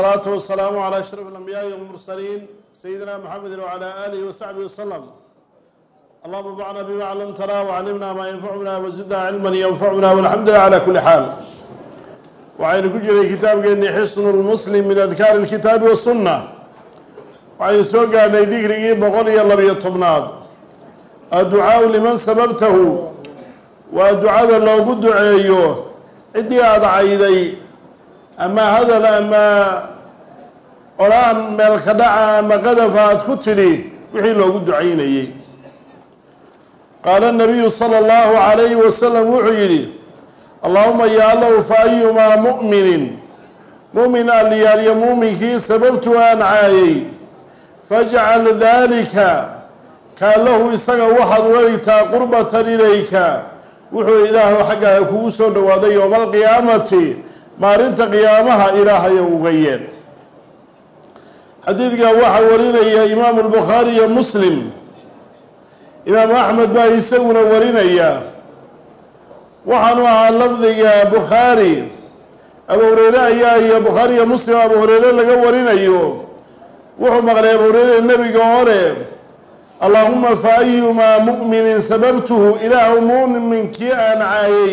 salaatu wasalaamu calaa ashraf alambiyaai walmursaliin sayidina maxamedi wacalaa aalihi wasaxbihi wasalam allahuma bacna bima callamtana waclimna maa yanfacuna wazidna cilman yanfacuna walxamdu lilah cala kuli xaal waxaynu ku jiray kitaabkeennii xisnu lmuslim min adkaari alkitaabi wasunna waxaynu soo gaadhnay digrigii boqol iyo labiyo tobnaad adducaau liman sababtahu waa ducada loogu duceeyo ciddii aada cayday ama hadal ama odhaan meelka dhaca ama qadafa aad ku tidhi wixii loogu ducaynayey qaala nabiyu sala allahu calayhi wasalam wuxuu yidhi allahuma ya allow fa ayumaa mu'minin? Mu'min alliyaalyo muuminkii sababtu aan caayay. Fajcal daalika kaa lahu isaga waxaad uga dhigtaa qurbatan ilayka. Wuxuu ilaahu xaggaaga kugu soo dhowaaday yowma alqiyaamati maalinta qiyaamaha ilaahayo uga yeen xadiidka waxaa warinaya imaamu albukhaari iyo muslim. Imaamu axmed baa isaguna warinaya. Waxaanu ahaa lafdiga bukhaari abu hureyre ayaa iyo bukhaari iyo muslim abu hureyre laga warinayo. Wuxuu maqlay abu hureyre nebiga oo leh allaahuma fa ayumaa mu'minin sababtuhu ilaahu mu'minkii aan caayay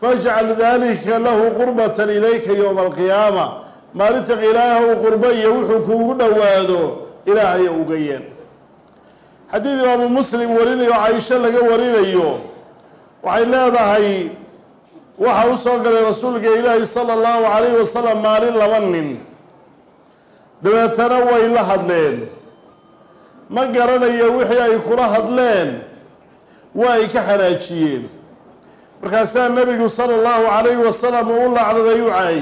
fajcal dalika lahu qurbatan ilayka yowma alqiyaama maalinta ilaahu qurbo iyo wuxuu kuugu dhowaado ilaahayo uga yeen xadiid imaamu muslim warinayo caisho laga warinayo waxay leedahay waxa u soo galay rasuulka ilaahi sala allahu calayhi wasalam maalin laba nin dabeetana way la hadleen ma garanayo wixii ay kula hadleen waa ay ka xanaajiyeen markaasaa nebigu sala allahu calayhi wasalam uu u lacnaday u caay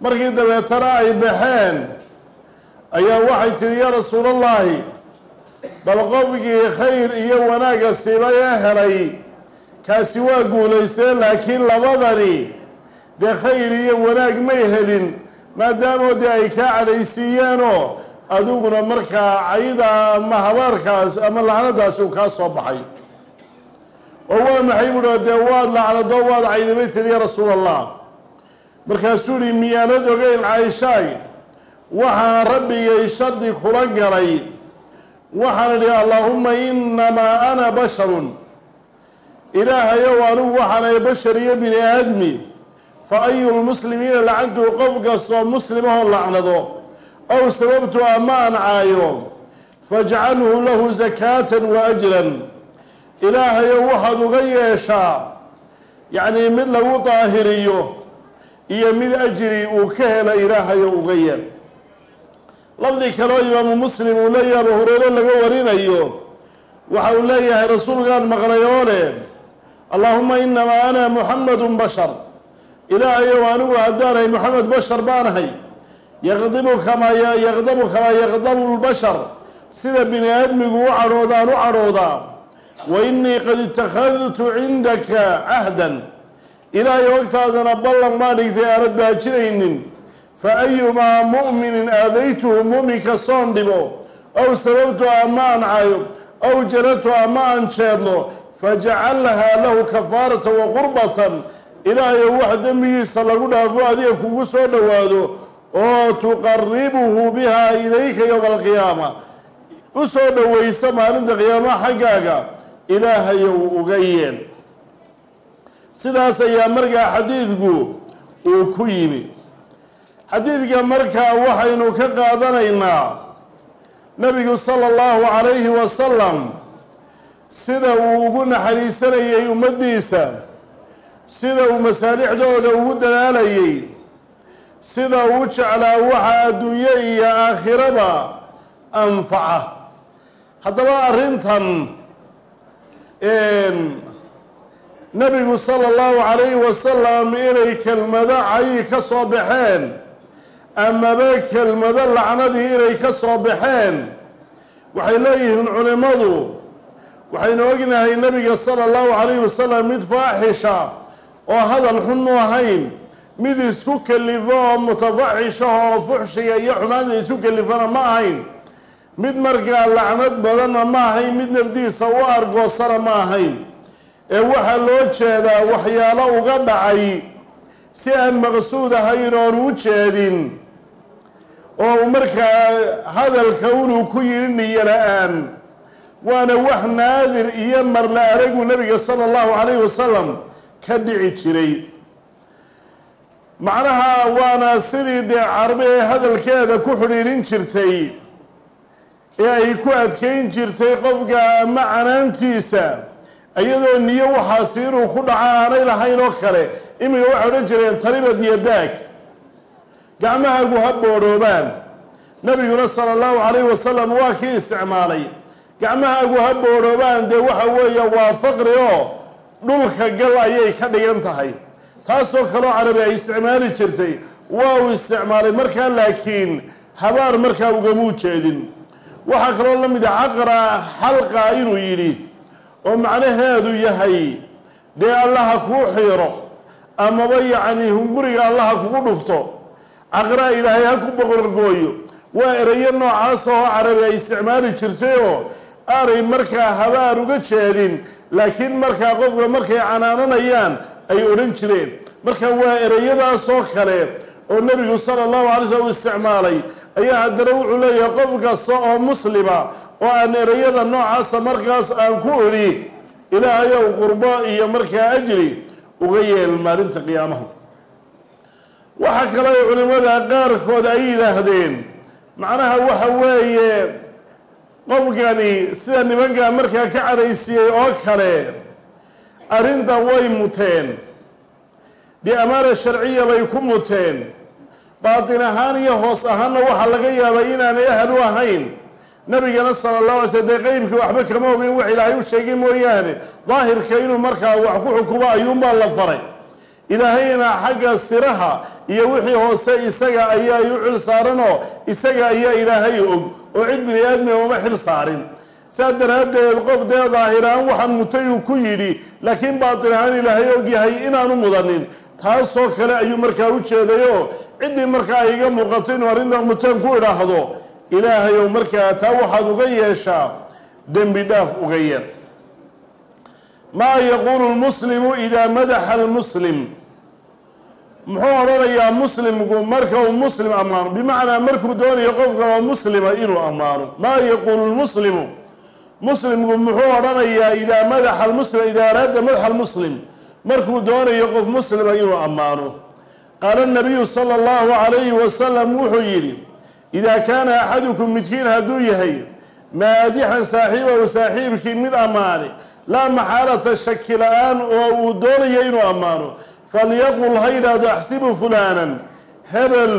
markii dabeetana ay baxeen ayaa waxay tidhi yaa rasuulallaahi bal qofkii khayr iyo wanaagga siba ee helay kaasi waa guulaystee laakiin labadani dee khayr iyo wanaag may helin maadaamoo dee ay kaa cadhaysiiyeenoo adiguna markaa cayda ama habaarkaas ama lacnadaasi uu kaa soo baxay oo waa maxay buuhi dee waad lacnado waad caydamay tiri rasuul allah markaasuu yihi miyaanad ogeyn caaishaay waxaan rabbigay shardi kula galay. Waxaan idhi allaahuma inamaa ana basharun. Ilaahayow anigu waxaanay bashar iyo bini aadmi fa ayu lmuslimiina lacantuu qof kastoo muslimahoo lacnado. Ow sababtu ama aan caayo. Fajcalhu lahu zakaatan wa ajran ilaahayow waxaad uga yeeshaa. Yacnii mid lagu daahiriyo iyo mid ajri uu ka hela ilaahayo uga yeel. Lafdi kaleo imaamu muslim uu leeyahay abu hureyre laga warinayo waxa uu leeyahay rasuulkaan maqlay oo leh allaahuma inamaa ana muxamadun bashar. Ilaahayow anigu haddaanahay moxamed bashar baanahay yaqdibu kamaa yaqdabu kamaa yaqdabu lbashar sida bini aadmigu u cadhoodaan u cadhoodaa wa innii qad itakhadtu cindaka cahdan ilaahay wagtaadana ballan maa dhigtay aanad baajinaynin fa ayumaa mu'minin aadaytuhu mu'minka soon dhibo ow sababtu ama aan cayo ow jaratu ama aan jeedlo fajacalhaa lahu kafaaratan wa qurbatan ilaahayo wax dembigiisa lagu dhaafo adiga kugu soo dhowaado oo tuqaribuhu bihaa ilayka yowma alqiyaama u soo dhowaysa maalinta qiyaamaha xaggaaga ilaahayow uga yeel sidaas ayaa markaa xadiidku uu ku yimi. Xadiidka markaa waxaynu ka qaadanaynaa nebigu sala allahu calayhi wasalam sida uu ugu naxariisanayay ummaddiisa sida uu masaalixdooda ugu dadaalayay sida uu jeclaa waxa adduunye iyo aakhiraba anfaca. Haddaba arrintan nebigu sala allahu calayhi wasalam inay kelmado cayi ka soo baxeen amaba kelmado lacnadii inay ka soo baxeen. Waxay leeyihiin culimmadu waxaynu ognahay nebiga sala allahu calayhi wasalam mid faaxisha oo hadal xun mu ahayn mid isku kelifo oo mutafaxishaha oo fuxshiga iyo xumaanta isku kelifana ma ahayn mid markaa lacnad badanna ma ahayn mid nafdiisa u argoosana ma ahayn. Ee waxaa loo jeedaa waxyaalo uga dhacay si aan maqsuud ahayn oon u jeedin oo markaa hadalka unuu ku yidhi niyo la'aan waana wax naadir iyo marla aragu nabiga sala allahu calayhi wasalam ka dhici jiray. Macnaha waana sidii dee carbi ee hadalkeeda ku xidhiidhin jirtay ee ay ku adkayn jirtay qofka ama canaantiisa iyadoo niyo waxaasi inuu ku dhaco aanay lahayn oo kale iminka waxay odhan jireen taribad yadaag gacmahaagu ha boodhoobaan. Nabiguna sala allahu calayhi wasalam waa kii isticmaalay gacmahaagu ha boodhoobaan dee waxa weeye waa faqri oo dhulka gal ayay ka dhigan tahay. Taasoo kaloo carabi ay isticmaali jirtay waa uu isticmaalay markaa laakiin habaar markaa ugamuu jeedin waxaa kaloo la mid a caqra xalqa inuu yidhi oo macnaheedu yahay dee allaha kuu xiiro amaba yacni hunguriga allaha kugu dhufto caqraa ilaahay ha ku boqorgooyo waa erayo noocaas oo carabi ay isticmaali jirtay oo aanay markaa habaar uga jeedin laakiin markaa qofka markay canaananayaan ay odhan jireen. Marka waa ereyadaasoo kale oo nebigu sala allahu alay slm u isticmaalay ayaa haddana wuxuu leeyahay qof kasta oo muslima oo aan ereyada noocaasa markaas aan ku idhi ilaahayow qurbo iyo markaa ajri uga yeel maalinta qiyaamaha. Waxaa kale culimmada qaarkood ay yidhaahdeen macnaha waxa weeye qofkani sida nimankaa markaa ka cadhaysiyey oo kale arrintan way muteen. Dee amaana sharciya bay ku muteen baatin ahaan iyo hoos ahaanna waxaa laga yaabay inaanay ahal u ahayn. Nabigana sala allahu alay sl dee qeybkii waxba kama ogeyn wax ilaahay u sheegay mooyaane daahirka inuu markaa wax ku xukumo ayuunbaa la faray. Ilaahayna xagga siraha iyo wixii hoose isaga ayaa u xil saaranoo isaga ayaa ilaahay og oo cid bini aadmi uma xil saarin. Saas daraaddeed qof dee daahiraan waxaan mutay uu ku yidhi laakiin baatin ahaan ilaahay og yahay inaanu mudanin taasoo kale ayuu markaa u jeedayoo ciddii markaa iga muuqato inuu arrintan muteen ku idhaahdo ilaahayow markaa taa waxaad uga yeeshaa dembi dhaaf uga yeer maa yaquulu lmuslimu idaa madaxa almuslim? Muxuu odhanayaa muslimku marka uu muslim ammaano? Bimacnaa markuu doonayo qofka oo muslima inuu ammaano. Maa yaquulu lmuslimu muslimku muxuu odhanayaa idaa madaxa almuslim idaa araada madaxa almuslim markuu doonayo qof muslima inuu ammaano. Qaala nabiyu sala allahu calayhi wasalam wuxuu yidhi idaa kaana axadukum midkiin hadduu yahay maadixan saaxiibahu saaxiibkii mid ammaane laa maxaalata shaki la'aan oo uu doonayo inuu ammaano falyaqul ha yidhaahdo axsibu fulaanan hebel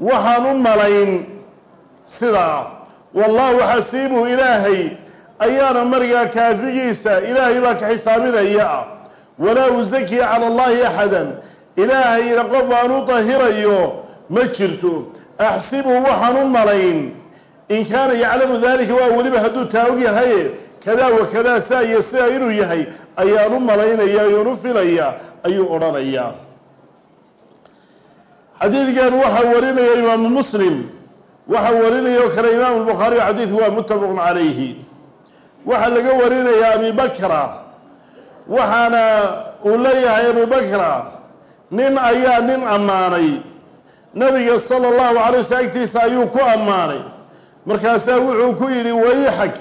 waxaan u malayn sidaa. Wallaahu xasiibuhu ilaahay ayaana marigaa kaafigiisa ilaahay baa ka xisaabinaya. ah walaa usaki cala allahi axadan. Ilaahayna qof aan u dahirayo ma jirto. Axsibu waxaan u malayn. In kaana yaclamu dalika waa weliba hadduu taa og yahaye kadaa wa kadaa saa iyo sidaa inuu yahay ayaan u malaynaya ayaan u filaya ayuu odhanayaa. Xadiidkan waxaa warinaya imaamu muslim waxaa warinaya oo kale imaamu lbukhaari xadiidku waa muttafaqun calayhi. Waxaa laga warinayaa abi waxaana uu leeyahay abu bakra nin ayaa nin ammaanay. Nabiga sala allahu calay waslam agtiisa ayuu ku ammaanay. Markaasaa wuxuu ku yidhi wayxag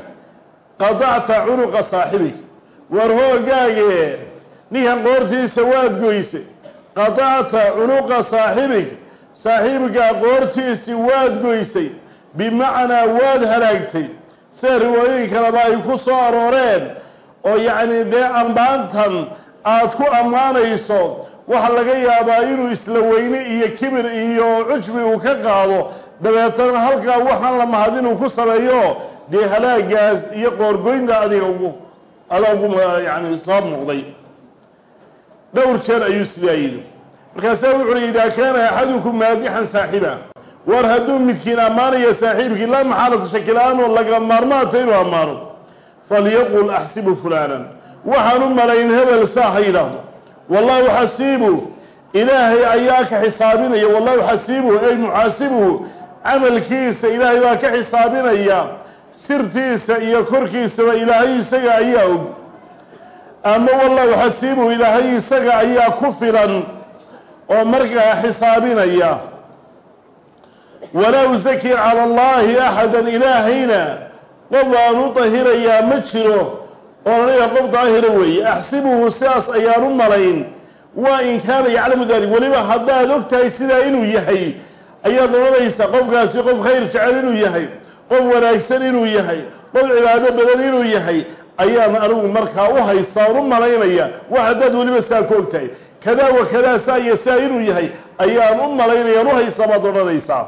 qadacta cunuqa saaxibig war hoogaage ninkan qoortiisa waad goyse. Qadacta cunuqa saaxibig saaxiibkaa qoortiisii waad goysay. Bimacnaa waad halaagtay. Sida riwaayooyin ay ku soo arooreen oo yacni dee ambaantan aad ku ammaanayso waxaa laga yaabaa inuu isla weyne iyo kibir iyo cujbi uu ka qaado. Dabeetana halkaa waxaan la mahad inuu ku sameeyo dee halaagaas iyo qoorgoynta adiga ugu adaa ugu yani soo muuqday. Dhowr jeer ayuu sidaa yidhi. Markaasaa wuxu uhi idaa kaana axadukum maadixan saaxiba war hadduu midkiin ammaanaya saaxiibkii laa maxaalata shakila-aan oo laga maarmaata inuu ammaano falyaqul axsibu fulaanan waxaan u malayn hebel saa ha yidhaahdo wallahu xasiibu ilaahay ayaa ka xisaabinaya wallahu xasiibuhu ay muxaasibuhu camalkiisa ilaahay baa ka xisaabinaya sirtiisa iyo korkiisaba ilaahay isaga ayaa og ama wallahu xasiibuhu ilaahay isaga ayaa ku filan oo markaa xisaabinaya walaa usaki cala allahi axadan ilaahayna qof aan u dahirayaa ma jiro oonaniga qof daahira weeye. Axsibuhu sidaas ayaan u malayn. Waa in kaana yaclamu dalik weliba haddaad og tahay sidaa inuu yahay ayaad odhanaysaa qofkaasi qof khayr jecel inuu yahay qof wanaagsan inuu yahay qof cibaado badan inuu yahay ayaan anigu markaa u haystaa oon u malaynaya. Wax haddaad weliba saa ku og tahay kadaa wa kadaa saa iyo saa inuu yahay ayaan u malaynayaan u haysaa baad odhanaysaa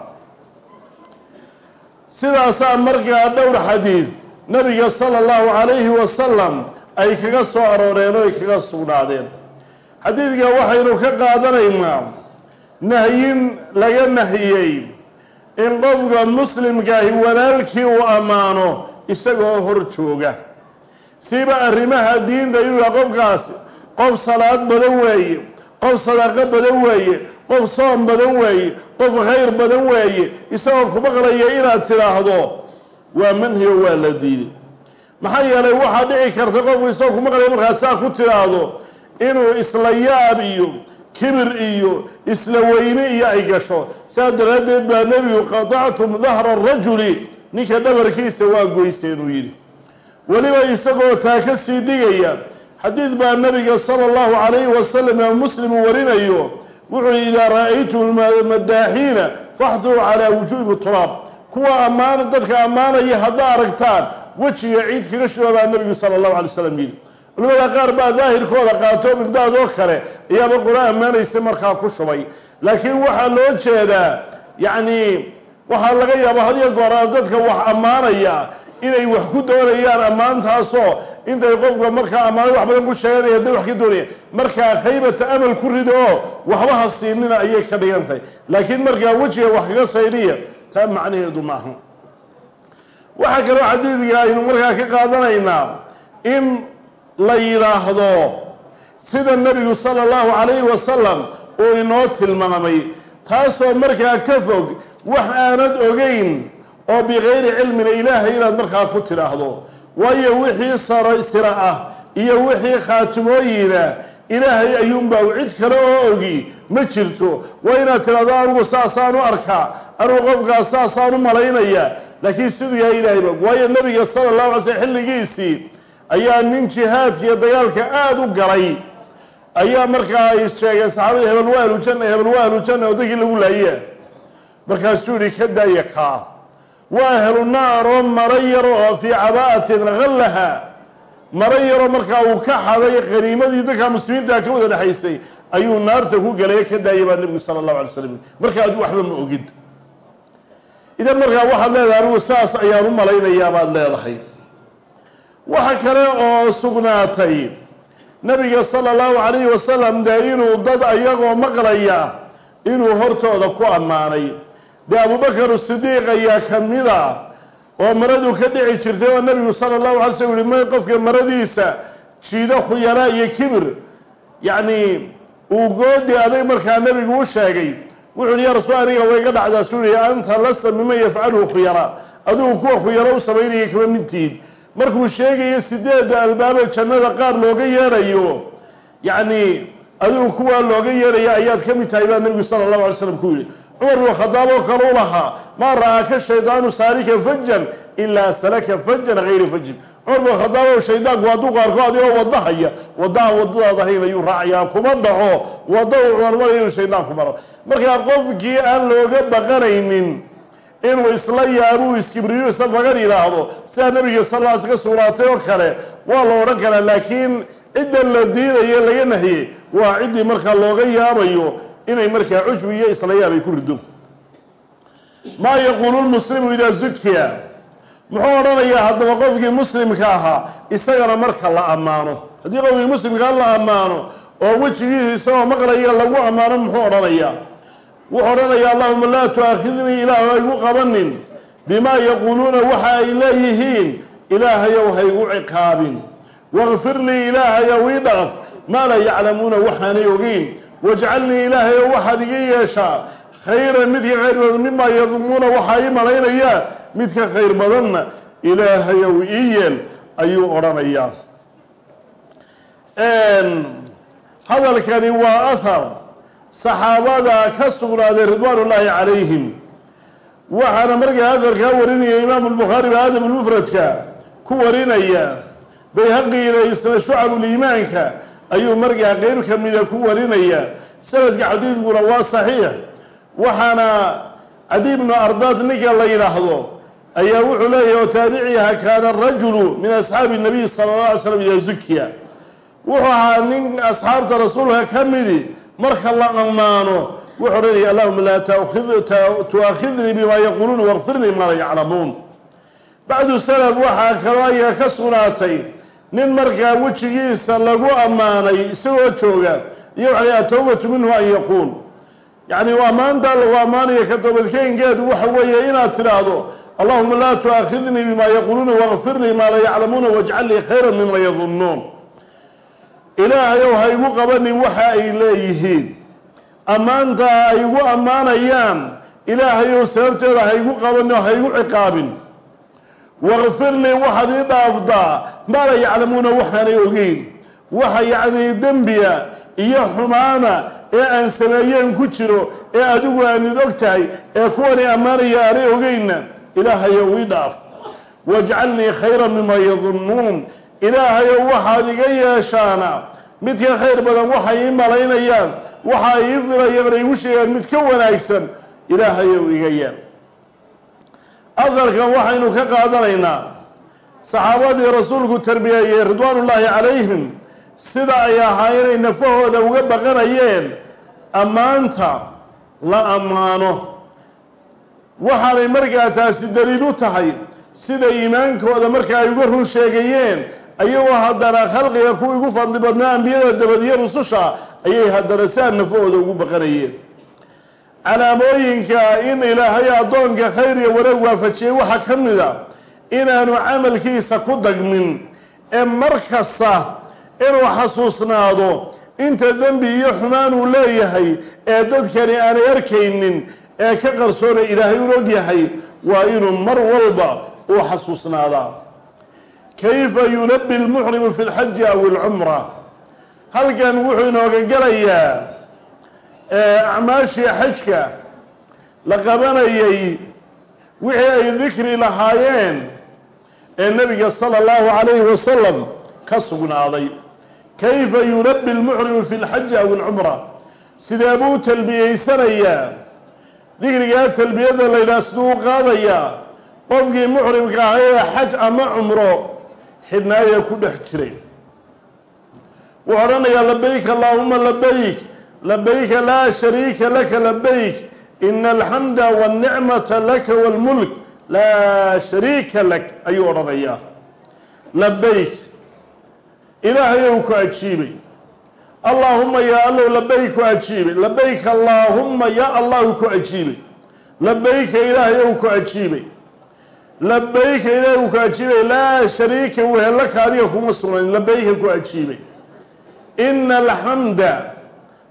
sidaasaa markaa dhowr xadiid nabiga sala allahu calayhi wasalam ay kaga soo arooreen oo ay kaga sugnaadeen. Xadiidka waxaynu ka qaadanaynaa nahyin laga nahiyey in qofka muslimkaahi walaalkii uu ammaano isagoo hor jooga. Siba arrimaha diinta inuu yaha qofkaasi qof salaad badan weeye qof sadaqo badan weeye qof soom badan weeye qof khayr badan weeye isagoo ku maqlaya inaad tidhaahdo waa manhiyo waa la diiday. Maxaa yeelay waxaa dhici karta qofku isagoo ku maqlaya markaad saa ku tidhaahdo inuu isla yaab iyo kibir iyo isla weyne iyo ay gasho. Saas daraaddeed baa nebigu qatactum dahra rajuli. Ninka dhabarkiisa waa goyseen uu yidhi. Weliba isagoo taa ka sii digaya xadiid baa nabiga sala allahu calayhi wasalam imaam muslim uu warinayo wuxuu yihi idaa ra'aytum madaaxiina faxduruu calaa wujuubi turaab. Kuwa ammaan dadka ammaanaya haddaa aragtaan wejiga ciid kaga shuba baa nabigu sala allahu alay slam yidhi. Culimada qaar baa daahirkooda qaato miqdaad oo kale ayaaba qura ammaanaysa markaa ku shubay. Laakiin waxaa loo jeedaa yacni waxaa laga yaaba hadiyo goora dadka wax ammaanaya inay wax ku doonayaan ammaantaasoo intay qofka markaa ammaanay wax badan ku sheeganaya hadday wax ka doonaya markaa khaybata amal ku rido oo waxba ha siinina ayay ka dhigan tahay. Laakiin markaa wejiga wax kaga saydhiya taa macnaheedu maaha waxaa kaloo xadiidka aynu markaa ka qaadanaynaa in la yidhaahdo sida nebigu sala allahu calayhi wasalam uu inoo tilmaamay. Taasoo markaa ka fog wax aanad ogeyn oo bikayri cilmina ilaahay inaad markaa ku tidhaahdo. Waayo wixii sira ah iyo wixii khaatimooyina ilaahay ayuunbaa u cid kale oo ogi ma jirto. Waa inaad tidhahdo anigu saasaan u arkaa anigu qofkaas saasaan u malaynaya. Laakiin siduu yahay ilaahay ba waayo nabiga sala allahu alay slm xilligiisii ayaa nin jihaadka iyo dagaalka aada u galay. Ayaa markaa ay sheegeen saxaabadii hebel waa ahlujanna hebel waa ahlujanna oo dadkii lagu laaya markaasuu yihi ka daaya kaa waa ahlu naar oo maro yar oo fii cabaa'atin hallaha maro yaroo markaa uu ka xaday qaniimadii dadka muslimiinta ka wada dhexaysay ayuu naarta ku galay ka daaya baa nebigu sala allahu alay slam marka adigu waxba ma ogid. Idan markaa waxaad leedahay anigu saas ayaan u malaynayaa leedahay. Waxa kale oo sugnaatay nabiga sala allahu calayhi wasalam dee inuu dad ayagoo maqlaya inuu hortooda ku ammaanay dee abubakar sidiiq ayaa ka mida oo maradu ka dhici jirtay oo nabigu sala allahu alay slm yihi may qofka maradiisa jiido khuyalaa iyo kibir. Yacni uu goodi adag markaa nebigu u sheegay. Wuxu uhi ya rasuul aniga way ga dhacdaa. Suu anta lasta miman yafcaluhu khuyara adigu kuwa khuyaro u samaynaya kama midtiid markuu sheegayo sideedda albaaba jannada qaar looga yeedhayo yacni adigu kuwaa looga yeedhaya ayaad ka mid tahay baa nebigu sala allahu alay slam ku yihi cumar binu khadaab oo kale u lahaa maa ra'aaka shaydaanu saalika fajan ilaa salaka fajan hayra fajin cumar binu khadaab oo shaydaanku hadduu qaarko adigoo wadahaya waddaha waddadaad ahayn ayuu raacayaa kuma dhaco. Wadda uu cumar maraya inuu shaydaanku maro markaa qofkii aan looga baqanaynin inuu isla yaabuu iskibriyo isla fagan yidhaahdo sidaa nabiga sal lla sl ka sugnaatay oo kale waa la odhan karaa laakiin cidda la diidayo laga nahiyey waa ciddii markaa looga yaabayo inay markaa cujbi iyo isla yaab ay ku rido maa yaquulu lmuslimu idaa zukiya muxuu odhanayaa haddaba qofkii muslimka ahaa isagana marka la ammaano. Haddii qofkii muslimkaa la ammaano oo wejigiisa isagoo maqlaya lagu ammaano muxuu odhanayaa? Wuxuu odhanayaa allahuma laa tu'aakhidnii ilaahu haygu qabanin bimaa yaquuluuna waxa ay leeyihiin. Ilaahayow haygu ciqaabin. Waqfir lii ilaahayow ii dhaqf. Maa laa yaclamuuna waxaanay ogeyn wajcalnii ilaahayow waxaad iga yeeshaa khayran midka khayr badan mimaa yadumuuna waxaa ii malaynayaan midka khayr badanna ilaahayow ii yeel ayuu odhanayaa. Hadalkani waa ahar saxaabada ka sugnaaday ridwaan ullaahi calayhim. Waxaana markaa adarkaa warinaya imaamu lbukhaari baa adabulmufradka ku warinaya bayhaqiina isna shucabuliimaanka ayuu markaa qeyb ka mida ku warinaya. Sanadka xadiidkuna waa saxiix. Waxaana cadi bnu ardaad ninka la yidhaahdo ayaa wuxuu leeyahy oo taabiciha kaana rajulu min asxaabi nabiy sala alla alay slam ida zukiya wuxuu ahaa nin asxaabta rasuulka ka midi marka la ammaano wuxuu odhanaya allahuma laa tuaakhidnii bima yaquuluuna waqfir lii maa la yaclamuun. Bacdu salaf waxaa kaloo ayaa ka sugnaatay nin markaa wejigiisa lagu ammaanay isagoo jooga iyo waxa atawbatu minhu an yaquul. Yacni ammaantaa lagu ammaanaya ka toobadkeynkeedu waxa weeye inaad tidhaahdo allahuma laa tuaakhidnii bima yaquuluuna waqfir lii maa la yaclamuuna wajcal lii khayra mima yadunnuun ilaahayow ha igu qabanin waxa ay leeyihiin. Ammaantaa ay igu ammaanayaan ilaahayow sababteeda ha igu qabanin ha igu ciqaabin waqfir lii waxaad ii dhaaftaa maa la yaclamuuna waxaanay ogeyn. Waxa yacnii dembiya iyo xumaana ee aan sameeyeen ku jiro ee adigu aanid og tahay ee kuwani ammaanaya aanay ogeynna ilaahayow ii dhaaf. Wajcalnii khayra mima yadunnuun ilaahayow waxaad iga yeeshaana mid ka khayr badan waxay ii malaynayaan waxa ay ii filayaan igu sheegaan mid ka wanaagsan ilaahayow iga yeel aharkan waxaynu ka qaadanaynaa saxaabadii rasuulku tarbiyeeyey ridwaanullaahi calayhim sida ay ahaa inay nafahooda uga baqanayeen ammaanta la ammaano. Waxaanay markaa taasi daliil u tahay sida iimaankooda marka ay uga run sheegayeen ayagoo haddana khalqiga kuwii ugu fadli badnaa ambiyada dabadiyo rususha ayay haddana saa nafahooda ugu baqanayeen calaamooyinka in ilaahay addoonka khayr iyo wanaag waafajiyey waxaa ka mid a inaanu camalkiisa ku dagmin. Ee mar kasta inuu xasuusnaado inta dembi iyo xumaan uu leeyahay ee dadkani aanay arkaynin ee ka qarsoona ilaahay un og yahay waa inuu mar walba uu xasuusnaadaa. Kayfa yulabi lmuxrimu fi lxaji aw ilcumra halkan wuxuu inooga gelayaa acmaashii xajka la qabanayay wixii ay dikri lahaayeen ee nabiga sala allahu calayhi wasalam ka sugnaaday. Kayfa yulabi lmuxrimu fi lxaji aw ilcumra sidee buu talbiyeysanayaa dikrigaa talbiyada la yidhaha siduu u qaadayaa qofkii muxrimka ahaa ee xaj ama cumro xidhnaaya ku dhex jiray. Wuxuu odhanayaa labayk allaahuma labayk labayka laa shariika laka labayk ina alxamda walnicmata laka walmulk laa shariika lak ayuu odhanayaa. Labayk ilaahayow ku ajiibay. Allaahuma yaa allow labayk ku ajiibay. Labayk allaahumma yaa allahu ku ajiibay. Labayka ilaahayow ku ajiibay. Labayka ilaahay ku ajiibay. Laa shariika wehelaka adiga kuma sugnayn. Labayka ku ajiibay. Ina alxamda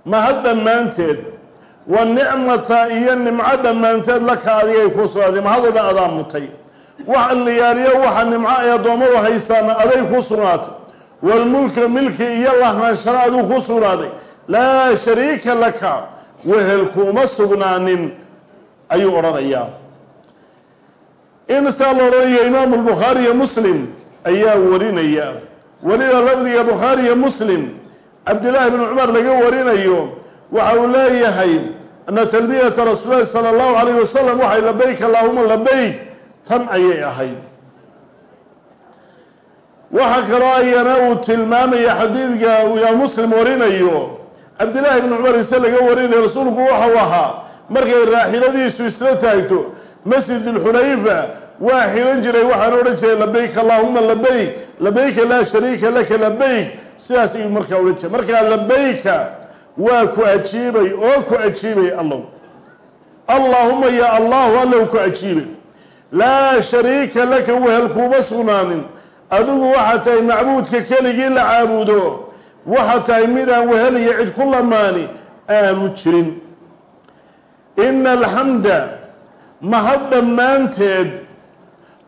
mahad dhammaanteed wa nicmata iyo nimco dhammaanteed laka adigay kuu sugnaaday mahadoo dhan adaa mutay. Wax liyaaliyo waxa nimco ay addoommadu haysaana aday kuu sugnaatay. Walmulka milki iyo lahaanshana aduu kuu sugnaaday. Laa shariika laka wehel kuuma sugnaanin ayuu odhanayaa. In saa la odhanaya imaamu lbukhaari iyo muslim ayaa warinaya. Weliba lafdiga bukhaari iyo muslim cabdillaahi bn cumar laga warinayo waxa uu leeyahay ana talbiyata rasuulilahi sala allahu calayh wasalam waxay labayk allaahuma labayk tan ayay ahayd. Waxaa kaloo ayana uu tilmaamaya xadiidka uu imaam muslim warinayo cabdillaahi bn cumar ise laga warinayo rasuulku waxau ahaa markay raaxiladiisu isla taagto masjid alxunayfa waa xilan jiray waxaan odhan jiray labayk allaahuma labayk labayka laa shariika laka labayk sidaas ayuu markaa odhan jiray markaa labayka waa ku ajiibay oo ku ajiibay allow allaahuma ya allahu allow ku ajiibay. Laa shariika laka wehel kuuma sugnaanin. Adigu waxaa tahay macbuudka keligii la caabudo waxaa tahay midaan wehel iyo cid ku lamaani aanu jirin. Ina alxamda mahad dhammaanteed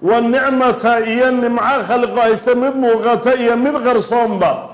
wa nicmata iyo nimco khalqo hayse mid muuqata iyo mid qarsoonba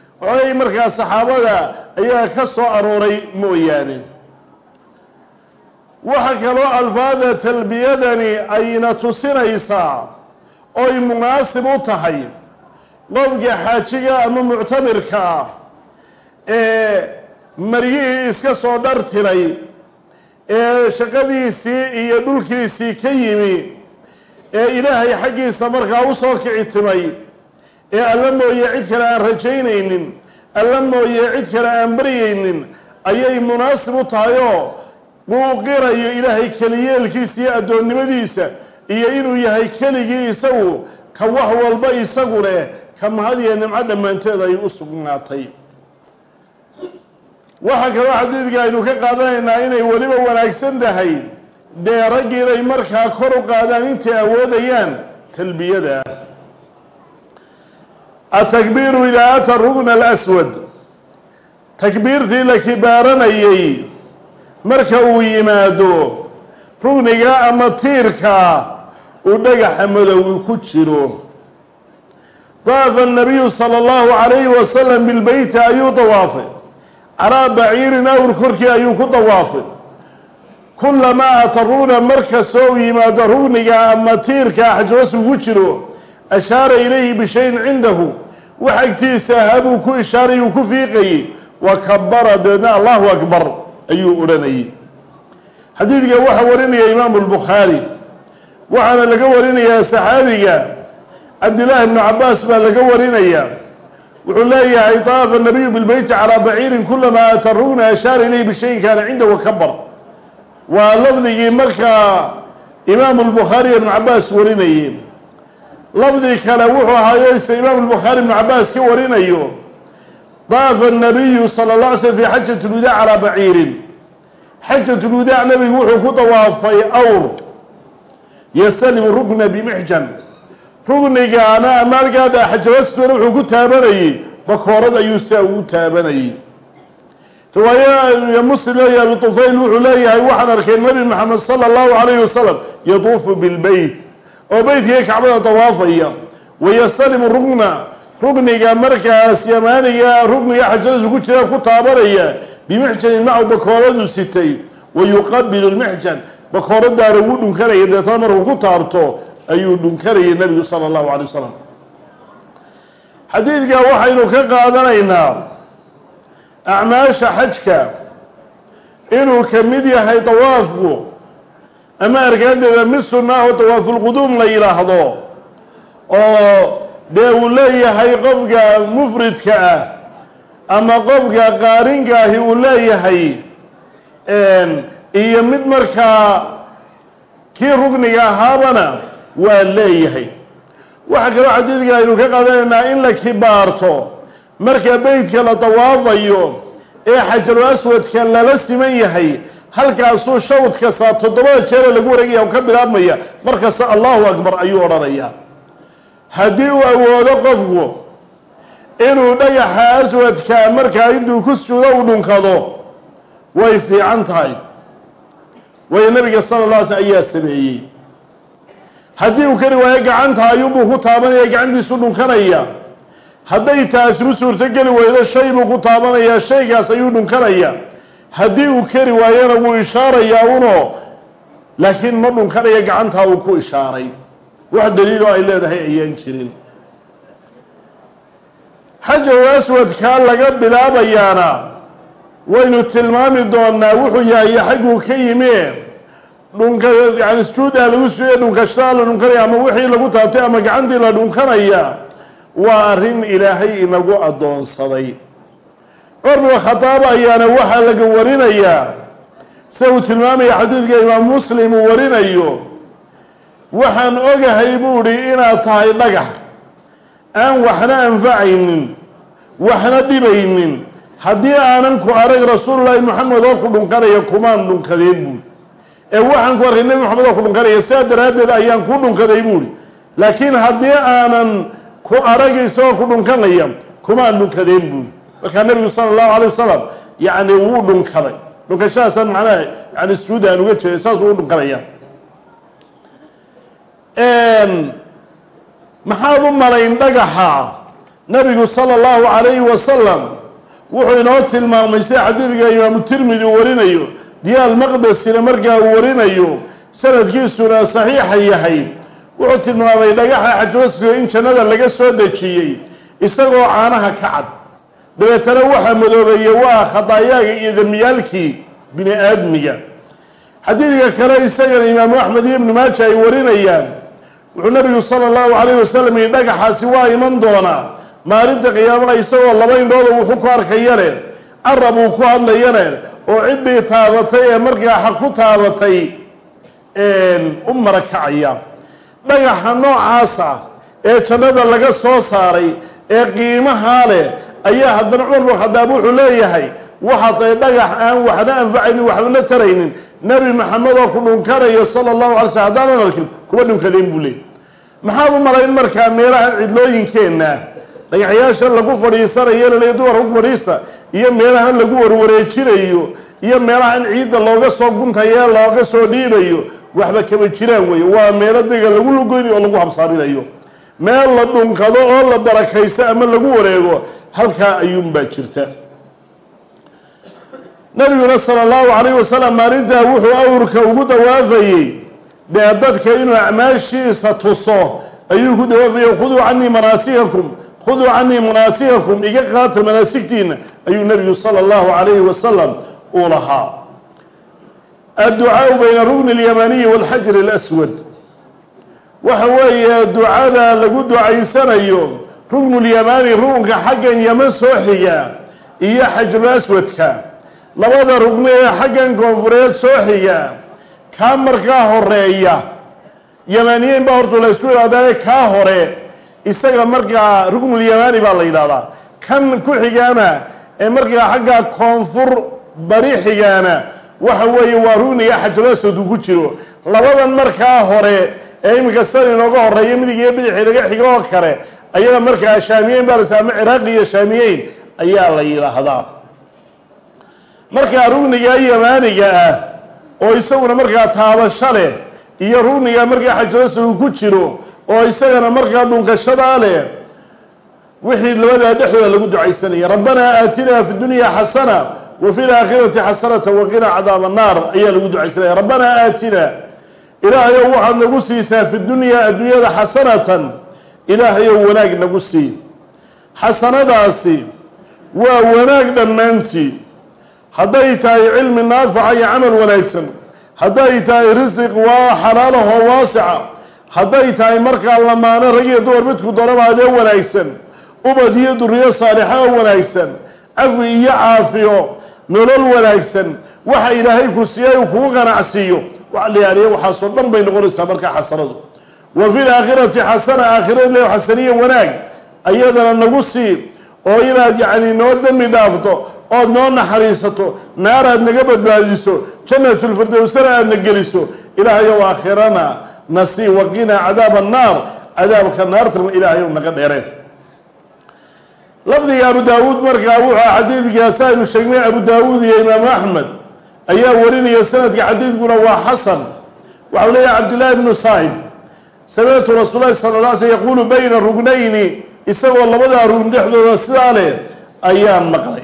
waxoogay markaa saxaabada ayaa ka soo arooray mooyaane. Waxa kaloo alfaada talbiyadani ayna tusinaysaa oy munaasib u tahay qofka xaajiga ama muctamirka ah ee maryihii iska soo dhartiray ee shaqadiisii iyo dhulkiisii ka yimi ee ilaahay xaggiisa markaa u soo kici timay ee alla mooye cid kale aan rajaynaynin alla mooye cid kale aan baryaynin ayay munaasib u tahayoo uu qirayo ilaahay keliyeelkiisa iyo addoonnimadiisa iyo inuu yahay keligii isagu ka wax walba isagu leh ka mahadiya nimco dhammaanteed ay u sugnaatay. Waxaa kaloo xadiidka aynu ka qaadanaynaa inay weliba wanaagsan tahay dee raggi inay markaa kor u qaadaan intay awoodayaan talbiyada atakbiiru idaa ata rugna alaswad. Takbiirtii la kibaaranayay marka uu yimaado rugniga ama tiirka uu dhagaxa madowi ku jiro. Daafa annabiyu sala allahu calayhi wasalam bilbeyti ayuu dawaafay. Calaa baciirin awr korkii ayuu ku dawaafay. Kulamaa ata rugna markastoo uu yimaado rugniga ama tiirka xajwas ugu jiro ashaara ilayhi bishayin cindahu. Wax agtiisa ahaa buu ku ishaaray uu ku fiiqayey. Wa kabara dabeedna allahu akbar ayuu odhanayay xadiidka waxaa warinaya imaamu lbukhaari waxaana laga warinayaa saxaabiga cabdillaahi bnu cabaas baa laga warinayaa wuxuu leeyahay daafa nabiyu bilbeyti calaa baciirin kulamaa ata rugna ashaara ilayhi bishayin kaana cindahu kabar waa lafdigii markaa imaamu lbukhaari ibnu cabaas warinayey lafdi kale wuxuu ahaayo ise imaamu lbukhaari ibnu cabaas ka warinayo daafa nabiyu sala la alay slm fi xajat lwadaac calaa baciirin. Xajat lwadaac nabigu wuxuu ku dawaafay awr. Yastalimu rugna bimixjan rugnigaana amaalgaadha xajabastuna wuxuu ku taabanayey bakoorad ayuu saa ugu taabanayey riwaaya muslim leeyahay abi tufayl wuxuu leeyahay waxaan arkay nabi maxamed sala allahu calayhi wasalam yatuufu bilbeyt oo beytkii kacbada dawaafaya wayastalimu rugna rugniga markaas yamaaniga rugniga xajadiisu ku jira ku taabanaya bimixjanin macu bakooradu sitay. Wa yuqabilu lmixjan bakooradaana wuu dhunkanaya deetana markuu ku taabto ayuu dhunkanayay nabigu sala allahu calay wasalam xadiidka waxaynu ka qaadanaynaa acmaasha xajka inuu ka mid yahay dawaafku ama arkaanteeda mid sunna aho dawaafulquduum la yidhaahdo oo dee uu leeyahay qofka mufridka ah ama qofka qaarinka ahi uu leeyahay iyo mid markaa kii rugniga ahaabana waa leeyahay. Waxaa kaloo xadiidka aynu ka qaadanaynaa in la kibaarto marka beytka la dawaafayo ee xajaru aswadka lala siman yahay halkaasuu shawdka saa toddobada jeere lagu wareegaya ka bilaabmaya markasta allahu akbar ayuu odhanayaa. Haddii uu awoodo qofku inuu dhagaxa aswadka markaa intuu ku sujuudo u dhunkado way fiican tahay. Waayo nabiga sala la slm ayaa sameeyey. Haddii uu kari waayo gacanta ayuunbuu ku taabanaya gacantiisu dhunkanaya. Hadday taasi u suurtogeli weydo shay buu ku taabanayaa shaygaas ayuu dhunkanaya haddii uu kari waayona wuu ishaarayaa uno laakiin ma dhunkanaya gacantaa uu ku ishaaray. Wax daliiloo ay leedahay ayaan jirin. Xajaru aswadkaa laga bilaabayaana waynu tilmaami doonaa wuxuu yahay xagguu ka yimi dhunka yani sujuudaa lagu sujuuday dhunkashada la dhunkanaya ama wixii lagu taabtay ama gacantii la dhunkanaya waa arrin ilaahay inagu addoonsaday cumar bin khadaab ayaana waxaa laga warinayaa. Sida uu tilmaamaya xadiidka imaam muslim uu warinayo waxaan ogahay buu dhi inaad tahay dhagax. Aan waxna anfacaynin waxna dhibaynin. Haddii aanan ku arag rasuulullaahi moxamed oo ku dhunkanaya kumaan dhunkadeen buuri ee waxaan ku arkay nebi moxamed oo ku dhunkanaya sidaa daraaddeed ayaan ku dhunkaday buuri laakiin haddii aanan ku arag isagoo ku dhunkanaya kumaan dhunkadeen buuli markaa nebigu sala allahu alay wasalam yacni wuu dhunkaday. Dhunkashadaasaan macnaha yani sujuud aan uga jeeday saasuu u dhunkanaya. Maxaad u malayn dhagaxa? Nabigu sala allahu calayhi wasalam wuxuu inoo tilmaamay sida xadiidka imaamu tirmidi uu warinayo diyaal maqdesina markaa uu warinayo sanadkiisuna saxiixa yahay. Wuxuu tilmaamay dhagaxa xajwasku in jannada laga soo dejiyey isagoo caanaha ka cad dabeetana waxaa madoobeeye waa khadaayaaga iyo dembiyaalkii bini aadmiga xadiidka kale isagana imaamu axmed iyo ibnu maaja ay warinayaan wuxuu nabigu sala allahu calayh wasalam yihi dhagaxaasi waa iman doonaa maalinta qiyaamaha isagoo laba indhooda wuxuu ku arkayane carab uu ku hadlayane oo ciddii taabatay ee markaa xaq ku taabatay u marakacaya dhagaxa noocaas ah ee jannada laga soo saaray ee qiimahaa leh ayaa haddana cumar bin khadaab wuxuu leeyahay waxaa tahay dhagax aan waxna anfacaynin waxbana taraynin. Nebi maxamed oo ku dhunkanaya sala allahu alay slm haddaanan arkin kuma dhunkadeen buu leey maxaad u malayn markaa meelahan cidlooyinkeenna dhagaxyaasha lagu fadhiisanayo laleeya dumarka ku fadhiisa iyo meelahan lagu warwareejinayo iyo meelahan ciidda looga soo guntayo looga soo dhiibayo waxba kama jiraan weeye waa meelo lagu lugoynayo oo lagu habsaaminayo meel la dhunkado oo la barakayso ama lagu wareego halkaa ayuunbaa jirta. Nabiguna sala allahu alayh wasalam maalintaa wuxuu awrka ugu dawaafayey dee dadka inuu acmaashiisa tuso ayuu ku dawaafayay khuduu canii manaasikakum khuduu canii manaasikakum iga qaata manaasigtiina ayuu nebigu sala allahu alayhi wasalam uu lahaa. Adducaau bayna rukni اlyamaniyi walxajir اlaswad waxa weeye ducada lagu ducaysanayo rugnu lyamani rugunka xaggan yaman soo xiga iyo xajrul aswadka labada rugni ee xaggan koonfureed soo xiga kaa markaa horreeya. Yamaniyiin baa horta la ysku yidhahdaa kaa hore isaga markaa rugnulyamani baa la yidhahdaa kan ku xigaana ee markaa xagga koonfur bari xigaana waxa weeye waa rugniga xajrul aswad uu ku jiro. Labadan markaa hore ee iminka san inooga horreeya midig iyo laga xigo oo kale ayaga markaa shaamiyeyn baa las ama ciraaqi iyo shaamiyeyn ayaa la yidhaahdaa. Markaa rugniga yamaaniga ah oo isaguna markaa taabasho leh iyo rugniga markaa xajrasa uu ku jiro oo isagana markaa dhunkashadaa leh wixii labadaa dhexdooda lagu ducaysanaya. Rabbanaa aatinaa fi dunya xasana wa fi laakhirati xasanata waqina cadaab annaar ayaa lagu ducaysanaya. Rabbanaa aatinaa ilaahayow waxaad nagu siisaa fi dunyaa adduunyada xasanatan ilaahayow wanaag nagu sii. Xasanadaasi waa wanaag dhammaantii. Hadday tahay cilmi naafica iyo camal wanaagsan. Hadday tahay risiq waa xalaalahoo waasica. Hadday tahay markaa lamaano rag iyo dumar midku doonamaadee wanaagsan. Ubad iyo duriyo saalixa oo wanaagsan. Cafi iyo caafiyo nolol wanaagsan. Waxa ilaahay ku siiyay uu qanacsiiyo waxa la yaaliya waxaasoo dhan bay noqonaysaa markaa xasanadu wa fi laakhirati xasana aakhira ile xasaniya wanaag. Ayadana nagu sii oo inaad yacni noo dembi dhaafto ood noo naxariisato naar aad naga badbaadiso jannatulfirdowsana aadna geliso. Ilaahayow aakhirana nasii waqinaa cadaab annaar. Cadaabka naartana ilaahayow naga dheereen lafdiga abu daawuud markaa wuxuu xadiidkaasi aynu sheegnay abu daawuud iyo imaamu axmed ayaa warinaya sanadka xadiidkuna waa xasan. Waxau leeyahay cabdillahi bnu saahib samictu rasuul lahi sala la sl yaquulu bayna rugnayni isagoo labadaa rugn dhexdooda sidaa leh ayaan maqlay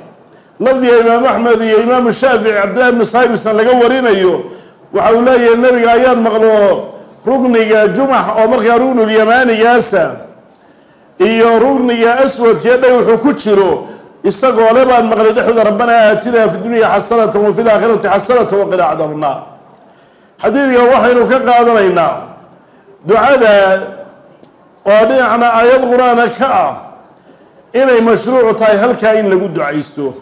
lafdiga imaamu axmed iyo imaamu shaafici cabdillahi bnu saahib isna laga warinayo waxa uu leeyahay nebiga ayaan maqlo rugniga jumax oo markaa rugnulyamaanigaasa iyo rugniga aswadkee dhay wuxuu ku jiro isagoo le baan maqlay dhexdooda rabbanaa aatinaa fi dunya xasanata wa fi laakhirati xasanata waqina cadaab annaar xadiidka waxaynu ka qaadanaynaa ducada oo dhinacna aayad qur'aana ka ah inay mashruucu tahay halkaa in lagu ducaysto.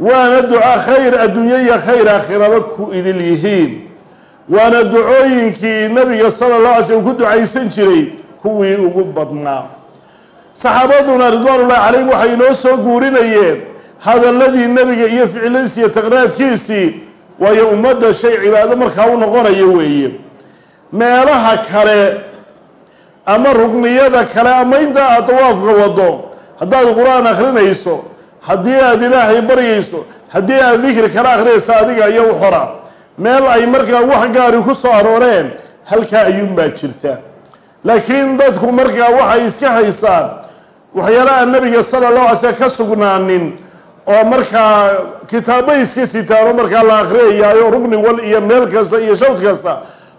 Waana duca khayr adduunyo iyo khayr aakhiraba ku idil yihiin. Waana ducooyinkii nabiga sala allah alay slm ku ducaysan jiray kuwii ugu badnaa. Saxaabaduna ridwaanullahi calayhim waxay inoo soo guurinayeen hadalladii nebiga iyo ficiladiisi iyo taqraadkiisii waayo ummadda shay cibaado markaa u noqonaya weeye meelaha kale ama rugniyada kale ama inta aad dawaafka wado haddaad qur'aan akhrinayso haddii aad ilaahay baryayso haddii aad dikri kala akhriyaysa adiga iyo u xora. Meel ay markaa wax gaari ku soo arooreen halkaa ayuunbaa jirta. Laakiin dadku markaa waxay iska haysaan waxyaalaha nabiga sala allahu alay slm ka sugnaanin oo markaa kitaabay iska sitaano markaa la akhriyayaayo rugni wal iyo meel kasta iyo shawd kasta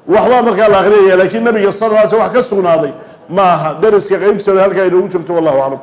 waxbaa markaa la akhriyaya lakiin nabiga slm wax ka sugnaaday. Ma aha dariska qaybtiisa halkaa inoogu jirto wallahu aclam